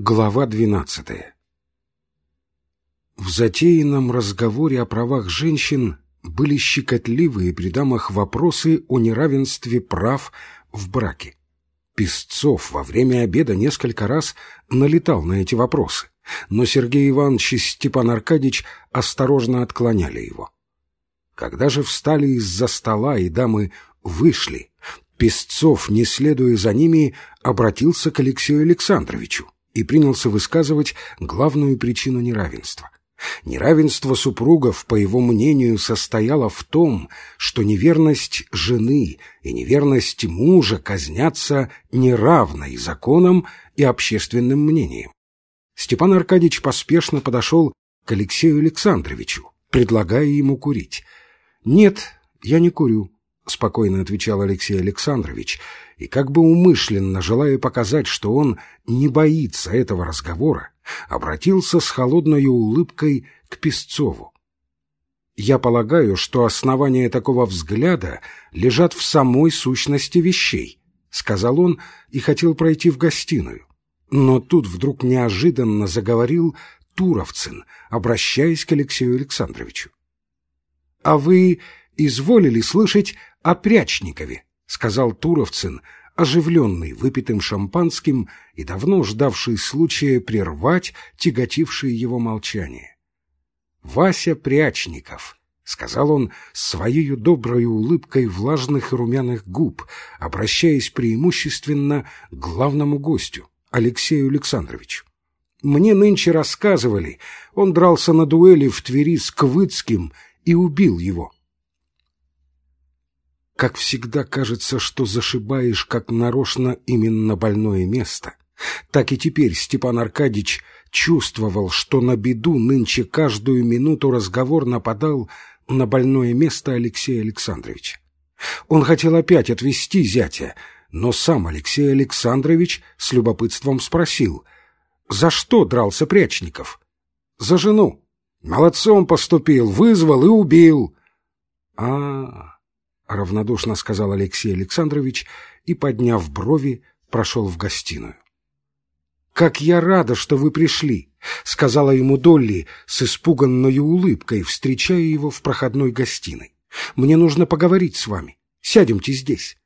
Глава двенадцатая В затеянном разговоре о правах женщин были щекотливые при дамах вопросы о неравенстве прав в браке. Песцов во время обеда несколько раз налетал на эти вопросы, но Сергей Иванович и Степан Аркадьевич осторожно отклоняли его. Когда же встали из-за стола и дамы вышли, Песцов, не следуя за ними, обратился к Алексею Александровичу и принялся высказывать главную причину неравенства. Неравенство супругов, по его мнению, состояло в том, что неверность жены и неверность мужа казнятся неравно и законом, и общественным мнением. Степан Аркадьевич поспешно подошел к Алексею Александровичу, предлагая ему курить. «Нет, я не курю», — спокойно отвечал Алексей Александрович, и как бы умышленно, желая показать, что он не боится этого разговора, обратился с холодной улыбкой к Песцову. «Я полагаю, что основания такого взгляда лежат в самой сущности вещей», — сказал он и хотел пройти в гостиную. Но тут вдруг неожиданно заговорил Туровцин, обращаясь к Алексею Александровичу. «А вы изволили слышать о Прячникове?» — сказал Туровцин, оживленный выпитым шампанским и давно ждавший случая прервать тяготившее его молчание. «Вася Прячников», — сказал он своей доброй улыбкой влажных и румяных губ, обращаясь преимущественно к главному гостю, Алексею Александровичу. «Мне нынче рассказывали, он дрался на дуэли в Твери с Квыцким и убил его». Как всегда кажется, что зашибаешь как нарочно именно больное место. Так и теперь Степан Аркадьевич чувствовал, что на беду нынче каждую минуту разговор нападал на больное место Алексея Александровича. Он хотел опять отвести зятя, но сам Алексей Александрович с любопытством спросил, «За что дрался Прячников?» «За жену. Молодцом поступил, вызвал и убил». «А-а-а!» — равнодушно сказал Алексей Александрович и, подняв брови, прошел в гостиную. «Как я рада, что вы пришли!» — сказала ему Долли с испуганной улыбкой, встречая его в проходной гостиной. «Мне нужно поговорить с вами. Сядемте здесь».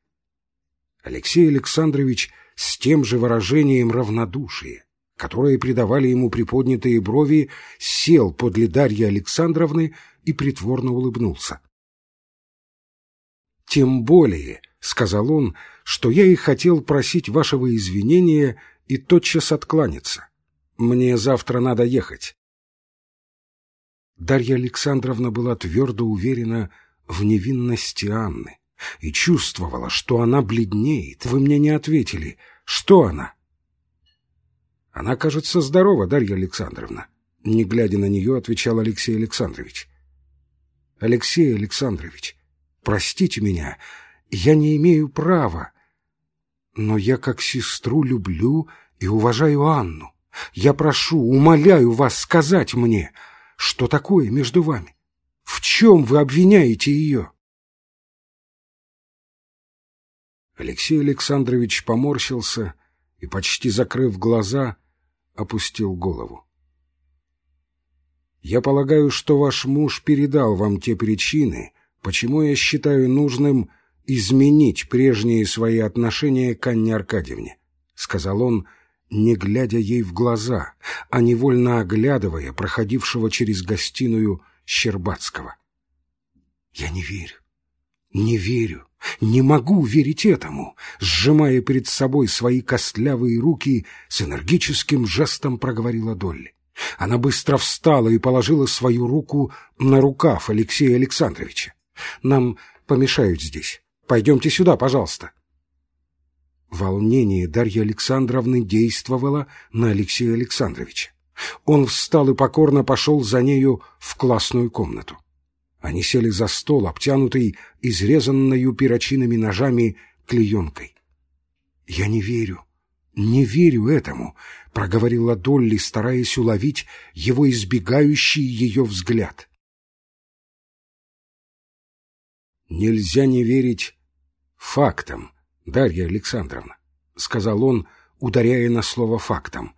Алексей Александрович с тем же выражением равнодушия, которое придавали ему приподнятые брови, сел подле Дарьи Александровны и притворно улыбнулся. «Тем более», — сказал он, — «что я и хотел просить вашего извинения и тотчас откланяться. Мне завтра надо ехать». Дарья Александровна была твердо уверена в невинности Анны и чувствовала, что она бледнеет. Вы мне не ответили. Что она? Она, кажется, здорова, Дарья Александровна. Не глядя на нее, отвечал Алексей Александрович. Алексей Александрович, Простите меня, я не имею права. Но я как сестру люблю и уважаю Анну. Я прошу, умоляю вас сказать мне, что такое между вами. В чем вы обвиняете ее? Алексей Александрович поморщился и, почти закрыв глаза, опустил голову. «Я полагаю, что ваш муж передал вам те причины, почему я считаю нужным изменить прежние свои отношения к Анне Аркадьевне, — сказал он, не глядя ей в глаза, а невольно оглядывая проходившего через гостиную Щербацкого. «Я не верю, не верю, не могу верить этому!» Сжимая перед собой свои костлявые руки, с энергическим жестом проговорила Долли. Она быстро встала и положила свою руку на рукав Алексея Александровича. Нам помешают здесь. Пойдемте сюда, пожалуйста. Волнение Дарьи Александровны действовало на Алексея Александровича. Он встал и покорно пошел за нею в классную комнату. Они сели за стол, обтянутый изрезанною перочинными ножами клеенкой. «Я не верю, не верю этому», — проговорила Долли, стараясь уловить его избегающий ее взгляд. Нельзя не верить фактам, Дарья Александровна, — сказал он, ударяя на слово фактом.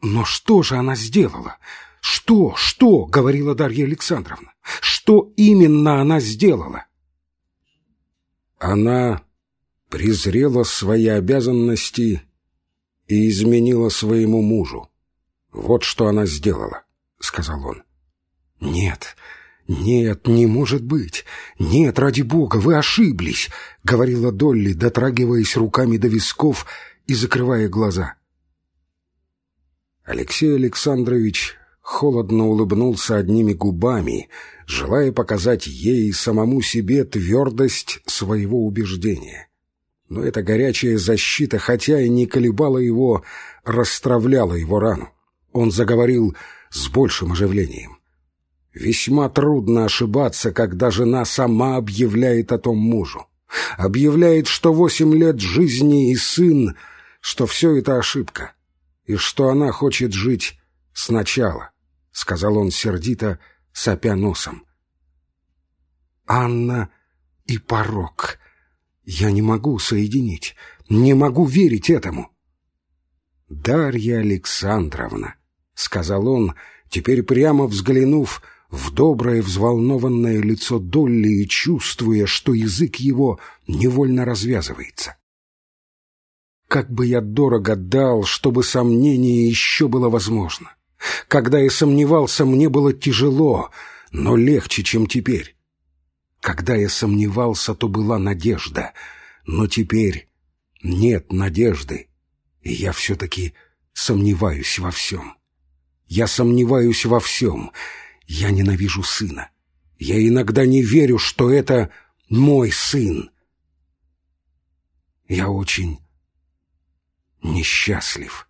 Но что же она сделала? Что, что, говорила Дарья Александровна, что именно она сделала? Она презрела свои обязанности и изменила своему мужу. Вот что она сделала, — сказал он. Нет, нет, не может быть. Нет, ради бога, вы ошиблись, — говорила Долли, дотрагиваясь руками до висков и закрывая глаза. Алексей Александрович холодно улыбнулся одними губами, желая показать ей и самому себе твердость своего убеждения. Но эта горячая защита, хотя и не колебала его, расстравляла его рану. Он заговорил с большим оживлением. Весьма трудно ошибаться, когда жена сама объявляет о том мужу. Объявляет, что восемь лет жизни и сын, что все это ошибка и что она хочет жить сначала, — сказал он сердито, сопя носом. Анна и порог. Я не могу соединить, не могу верить этому. Дарья Александровна, — сказал он, теперь прямо взглянув в доброе взволнованное лицо Долли и чувствуя, что язык его невольно развязывается. Как бы я дорого дал, чтобы сомнение еще было возможно. Когда я сомневался, мне было тяжело, но легче, чем теперь. Когда я сомневался, то была надежда, но теперь нет надежды, и я все-таки сомневаюсь во всем. Я сомневаюсь во всем. Я ненавижу сына. Я иногда не верю, что это мой сын. Я очень несчастлив.